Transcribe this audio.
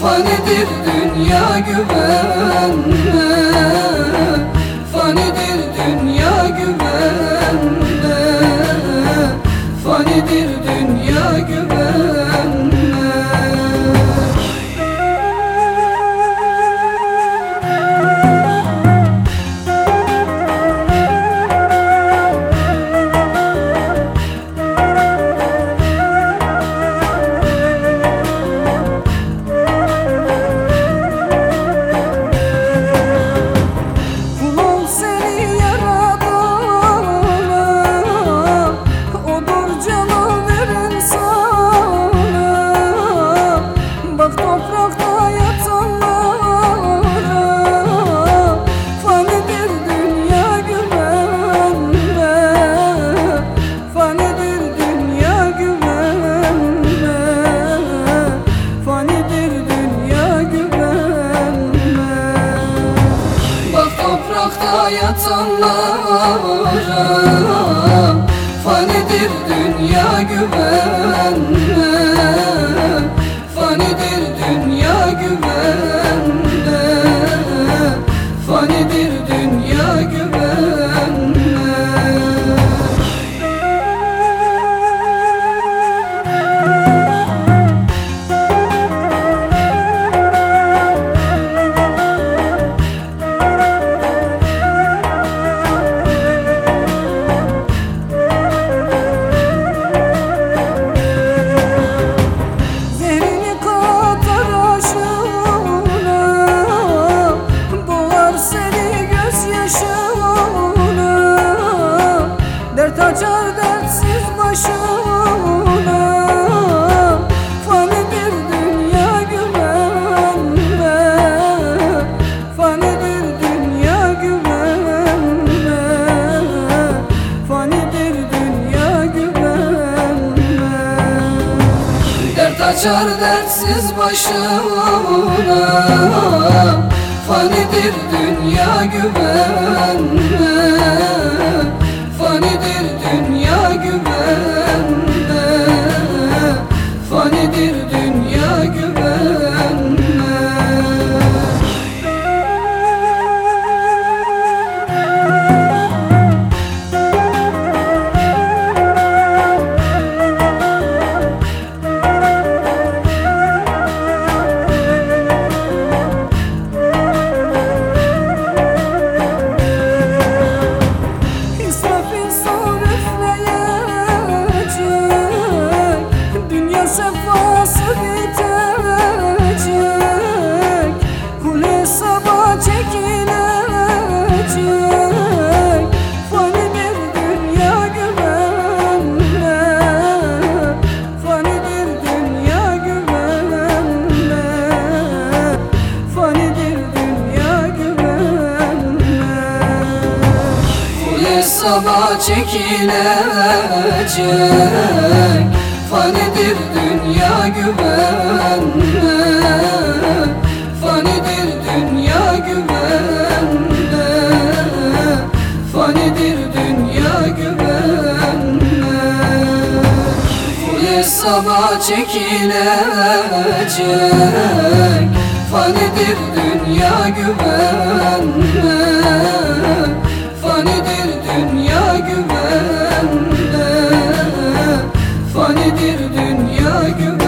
Fanidir dünya güvenme Fanidir dünya güvenme Fanidir dünya bir dünya güvenmez. Kaçar dertsiz başımdan Fanidir dünya güvenme. hesaba çekilecek. Fanidir dünya güvenme Fanidir dünya güvenme Fanidir dünya güvenme Bu hesaba çekilecek. Fanidir dünya güvenme gök